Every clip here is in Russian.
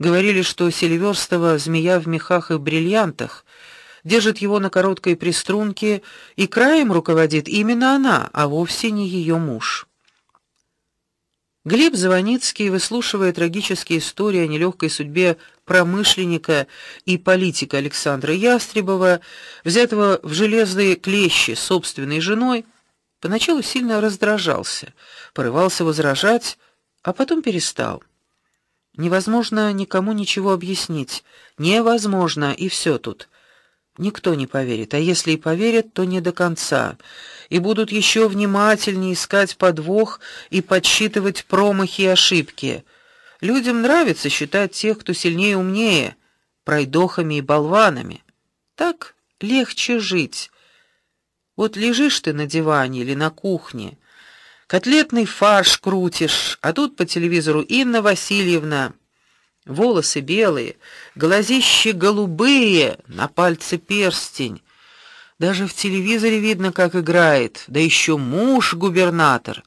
Говорили, что Селиверстова змея в мехах и бриллиантах, держит его на короткой приструнке, и краем руководит именно она, а вовсе не ее муж. Глеб Заваницкий, выслушивая трагические истории о нелегкой судьбе промышленника и политика Александра Ястребова, взятого в железные клещи собственной женой, поначалу сильно раздражался, порывался возражать, а потом перестал. Невозможно никому ничего объяснить. Невозможно, и все тут. Никто не поверит, а если и поверят, то не до конца. И будут еще внимательнее искать подвох и подсчитывать промахи и ошибки. Людям нравится считать тех, кто сильнее и умнее, пройдохами и болванами. Так легче жить. Вот лежишь ты на диване или на кухне, котлетный фарш крутишь, а тут по телевизору Инна Васильевна волосы белые, глазищи голубые, на пальце перстень. Даже в телевизоре видно, как играет, да еще муж губернатор.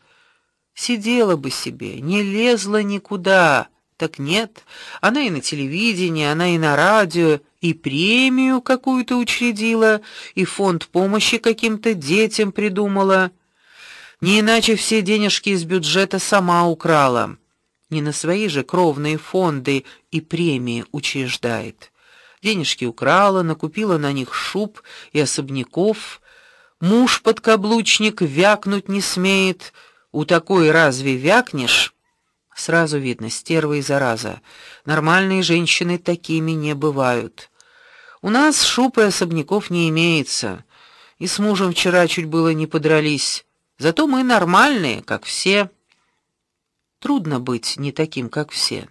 Сидела бы себе, не лезла никуда. Так нет, она и на телевидении, она и на радио, и премию какую-то учредила, и фонд помощи каким-то детям придумала. Не иначе все денежки из бюджета сама украла не на свои же кровные фонды и премии учреждает. Денежки украла, накупила на них шуб и особняков. Муж подкаблучник вякнуть не смеет. У такой разве вякнешь? Сразу видно, стерва и зараза. Нормальные женщины такими не бывают. У нас шуб и особняков не имеется. И с мужем вчера чуть было не подрались. Зато мы нормальные, как все. Трудно быть не таким, как все.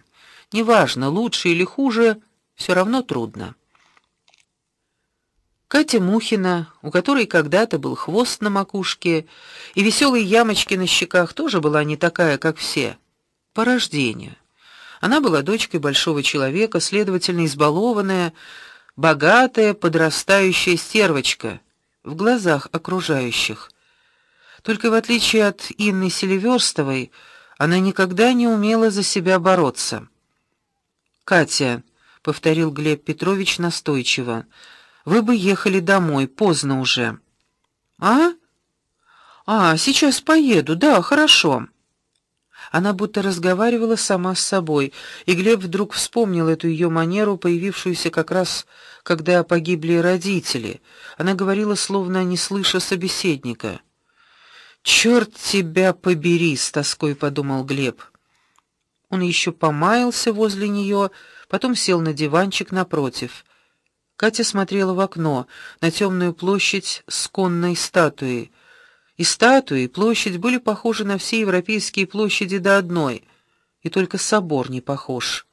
Неважно, лучше или хуже, все равно трудно. Катя Мухина, у которой когда-то был хвост на макушке и веселые ямочки на щеках, тоже была не такая, как все. По рождению. Она была дочкой большого человека, следовательно, избалованная, богатая, подрастающая стервочка в глазах окружающих. Только в отличие от Инны Селиверстовой, она никогда не умела за себя бороться. Катя, повторил Глеб Петрович настойчиво. Вы бы ехали домой, поздно уже. А? А, сейчас поеду. Да, хорошо. Она будто разговаривала сама с собой, и Глеб вдруг вспомнил эту ее манеру, появившуюся как раз когда погибли родители. Она говорила словно не слыша собеседника. Черт тебя побери, с тоской подумал Глеб. Он еще помаялся возле нее, потом сел на диванчик напротив. Катя смотрела в окно на темную площадь с конной статуей. И статуи, и площадь были похожи на все европейские площади до одной, и только собор не похож.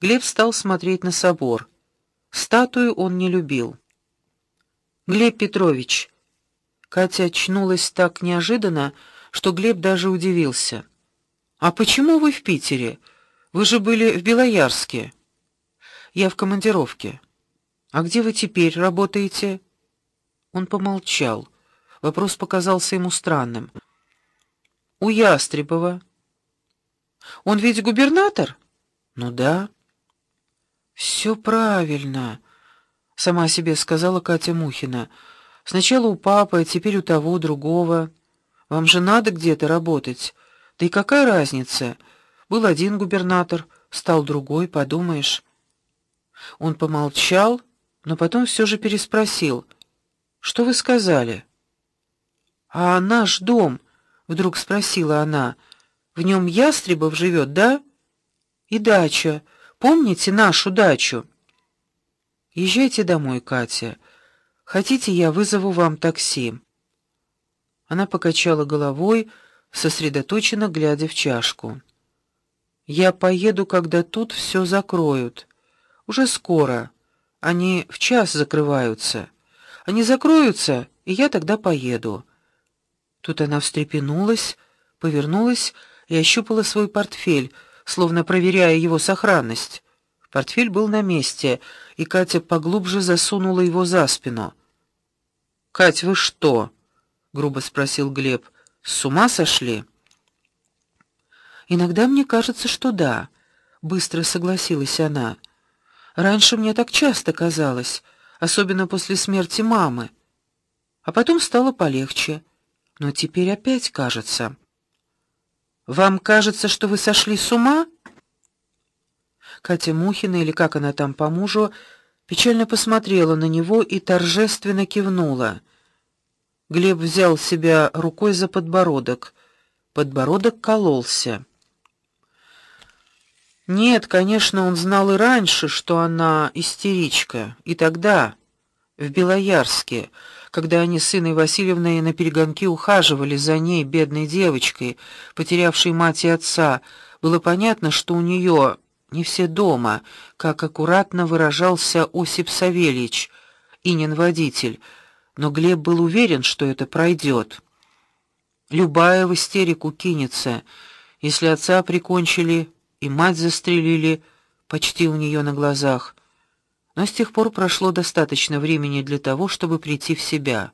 Глеб стал смотреть на собор. Статую он не любил. Глеб Петрович, Катя очнулась так неожиданно, что Глеб даже удивился. А почему вы в Питере? Вы же были в Белоярске. Я в командировке. А где вы теперь работаете? Он помолчал. Вопрос показался ему странным. У Ястребова. Он ведь губернатор? Ну да. Все правильно, сама себе сказала Катя Мухина. Сначала у папы, а теперь у того другого. Вам же надо где-то работать. Да и какая разница? Был один губернатор, стал другой, подумаешь. Он помолчал, но потом все же переспросил: "Что вы сказали?" "А наш дом?" вдруг спросила она. "В нем Ястребов живет, да? И дача. Помните нашу дачу?" Езжайте домой, Катя. Хотите, я вызову вам такси? Она покачала головой, сосредоточенно глядя в чашку. Я поеду, когда тут все закроют. Уже скоро. Они в час закрываются. Они закроются, и я тогда поеду. Тут она встрепенулась, повернулась и ощупала свой портфель, словно проверяя его сохранность. Портфель был на месте, и Катя поглубже засунула его за спину. "Кать, вы что?" грубо спросил Глеб. "С ума сошли?" Иногда мне кажется, что да. быстро согласилась она. Раньше мне так часто казалось, особенно после смерти мамы. А потом стало полегче, но теперь опять кажется. Вам кажется, что вы сошли с ума? Катя Мухина или как она там по мужу, печально посмотрела на него и торжественно кивнула. Глеб взял себя рукой за подбородок. Подбородок кололся. Нет, конечно, он знал и раньше, что она истеричка, и тогда в Белоярске, когда они с Инной Васильевной на перегонки ухаживали за ней, бедной девочкой, потерявшей мать и отца, было понятно, что у нее не все дома, как аккуратно выражался Осип Савельич, Инин водитель, но Глеб был уверен, что это пройдет. Любая в истерику кинется, если отца прикончили и мать застрелили почти у нее на глазах. Но с тех пор прошло достаточно времени для того, чтобы прийти в себя.